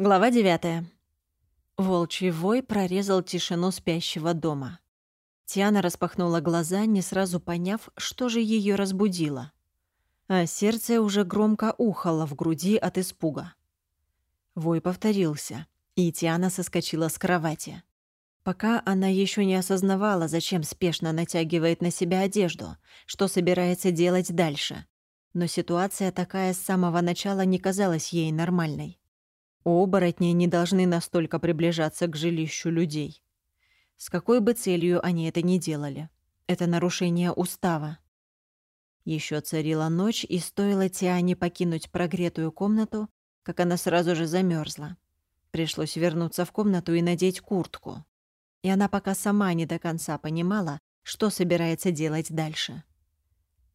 Глава 9. Волчий вой прорезал тишину спящего дома. Тиана распахнула глаза, не сразу поняв, что же ее разбудило. А сердце уже громко ухало в груди от испуга. Вой повторился, и Тиана соскочила с кровати. Пока она еще не осознавала, зачем спешно натягивает на себя одежду, что собирается делать дальше. Но ситуация такая с самого начала не казалась ей нормальной. Оборотни не должны настолько приближаться к жилищу людей. С какой бы целью они это ни делали. Это нарушение устава. Еще царила ночь, и стоило Тиане покинуть прогретую комнату, как она сразу же замерзла. Пришлось вернуться в комнату и надеть куртку. И она пока сама не до конца понимала, что собирается делать дальше.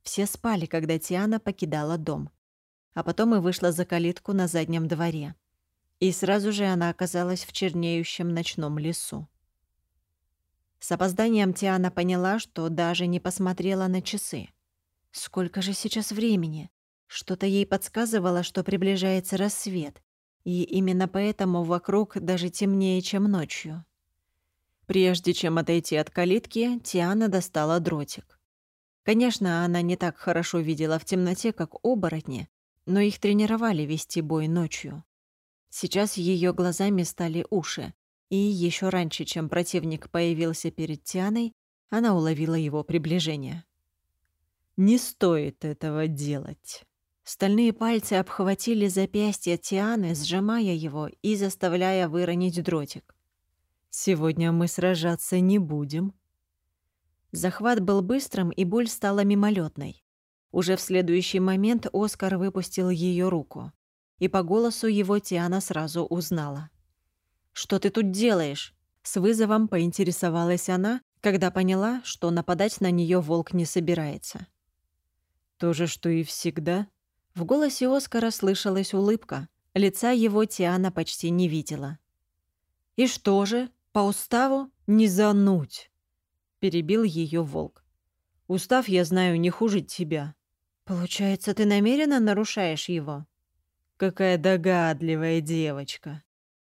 Все спали, когда Тиана покидала дом. А потом и вышла за калитку на заднем дворе и сразу же она оказалась в чернеющем ночном лесу. С опозданием Тиана поняла, что даже не посмотрела на часы. Сколько же сейчас времени? Что-то ей подсказывало, что приближается рассвет, и именно поэтому вокруг даже темнее, чем ночью. Прежде чем отойти от калитки, Тиана достала дротик. Конечно, она не так хорошо видела в темноте, как оборотни, но их тренировали вести бой ночью. Сейчас ее глазами стали уши, и еще раньше, чем противник появился перед Тианой, она уловила его приближение. «Не стоит этого делать». Стальные пальцы обхватили запястье Тианы, сжимая его и заставляя выронить дротик. «Сегодня мы сражаться не будем». Захват был быстрым, и боль стала мимолетной. Уже в следующий момент Оскар выпустил ее руку и по голосу его Тиана сразу узнала. «Что ты тут делаешь?» С вызовом поинтересовалась она, когда поняла, что нападать на нее волк не собирается. «То же, что и всегда». В голосе Оскара слышалась улыбка. Лица его Тиана почти не видела. «И что же? По уставу? Не зануть!» Перебил ее волк. «Устав, я знаю, не хуже тебя». «Получается, ты намеренно нарушаешь его?» Какая догадливая девочка.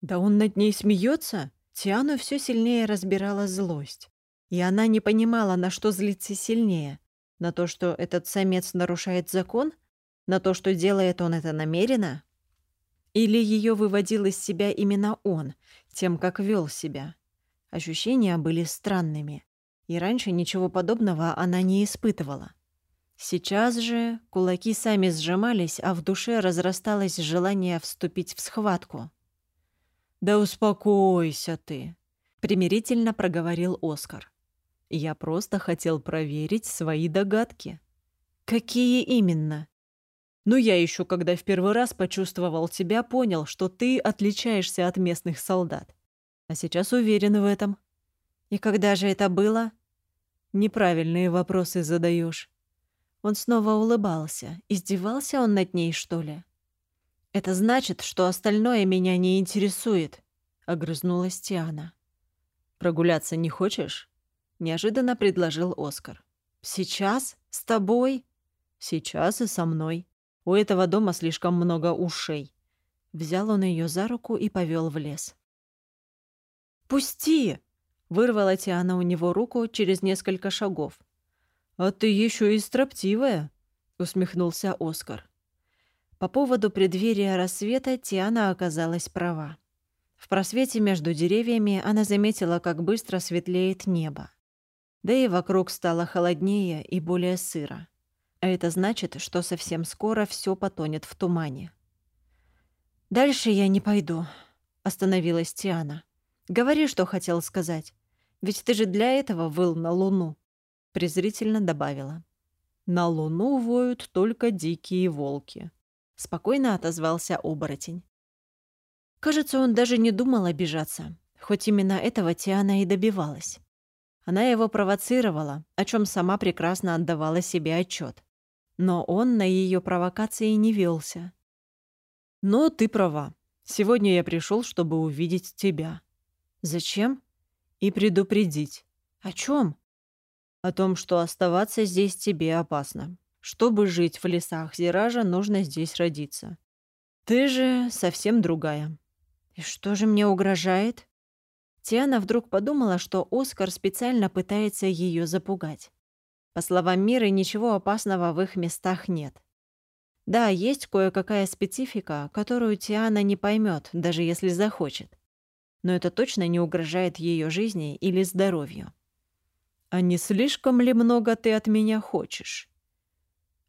Да он над ней смеется? Тиану все сильнее разбирала злость. И она не понимала, на что злиться сильнее. На то, что этот самец нарушает закон? На то, что делает он это намеренно? Или ее выводил из себя именно он, тем, как вел себя? Ощущения были странными. И раньше ничего подобного она не испытывала. Сейчас же кулаки сами сжимались, а в душе разрасталось желание вступить в схватку. «Да успокойся ты», — примирительно проговорил Оскар. «Я просто хотел проверить свои догадки». «Какие именно?» «Ну, я еще, когда в первый раз почувствовал тебя, понял, что ты отличаешься от местных солдат. А сейчас уверен в этом». «И когда же это было?» «Неправильные вопросы задаешь. Он снова улыбался. Издевался он над ней, что ли? «Это значит, что остальное меня не интересует», — огрызнулась Тиана. «Прогуляться не хочешь?» — неожиданно предложил Оскар. «Сейчас? С тобой?» «Сейчас и со мной. У этого дома слишком много ушей». Взял он ее за руку и повел в лес. «Пусти!» — вырвала Тиана у него руку через несколько шагов. «А ты еще и строптивая», — усмехнулся Оскар. По поводу преддверия рассвета Тиана оказалась права. В просвете между деревьями она заметила, как быстро светлеет небо. Да и вокруг стало холоднее и более сыро. А это значит, что совсем скоро все потонет в тумане. «Дальше я не пойду», — остановилась Тиана. «Говори, что хотел сказать. Ведь ты же для этого выл на луну» презрительно добавила. «На луну воют только дикие волки», — спокойно отозвался оборотень. Кажется, он даже не думал обижаться, хоть именно этого Тиана и добивалась. Она его провоцировала, о чем сама прекрасно отдавала себе отчет. Но он на ее провокации не велся. «Но ты права. Сегодня я пришел, чтобы увидеть тебя». «Зачем?» «И предупредить». «О чем? О том, что оставаться здесь тебе опасно. Чтобы жить в лесах Зиража, нужно здесь родиться. Ты же совсем другая. И что же мне угрожает? Тиана вдруг подумала, что Оскар специально пытается ее запугать. По словам Миры, ничего опасного в их местах нет. Да, есть кое-какая специфика, которую Тиана не поймет, даже если захочет. Но это точно не угрожает ее жизни или здоровью. «А не слишком ли много ты от меня хочешь?»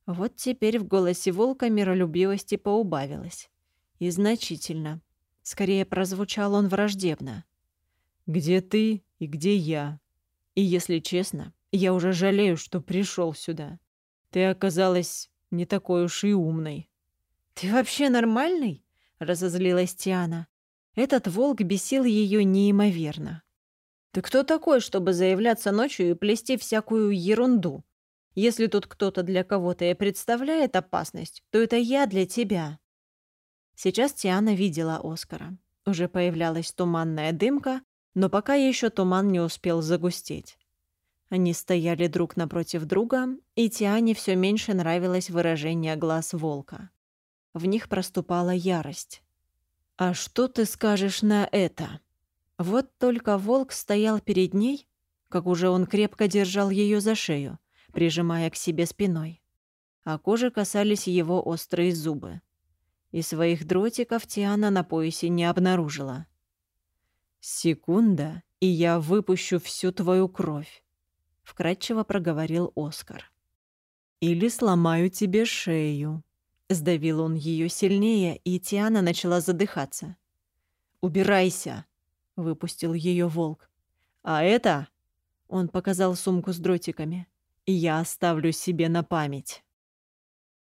Вот теперь в голосе волка миролюбивости поубавилось. И значительно. Скорее прозвучал он враждебно. «Где ты и где я? И, если честно, я уже жалею, что пришел сюда. Ты оказалась не такой уж и умной». «Ты вообще нормальный?» — разозлилась Тиана. Этот волк бесил ее неимоверно. «Ты кто такой, чтобы заявляться ночью и плести всякую ерунду? Если тут кто-то для кого-то и представляет опасность, то это я для тебя». Сейчас Тиана видела Оскара. Уже появлялась туманная дымка, но пока еще туман не успел загустеть. Они стояли друг напротив друга, и Тиане все меньше нравилось выражение глаз волка. В них проступала ярость. «А что ты скажешь на это?» Вот только волк стоял перед ней, как уже он крепко держал ее за шею, прижимая к себе спиной. А кожи касались его острые зубы и своих дротиков Тиана на поясе не обнаружила. «Секунда, и я выпущу всю твою кровь», — вкратчиво проговорил Оскар. «Или сломаю тебе шею». Сдавил он ее сильнее, и Тиана начала задыхаться. «Убирайся!» — выпустил ее волк. «А это...» — он показал сумку с дротиками. «Я оставлю себе на память».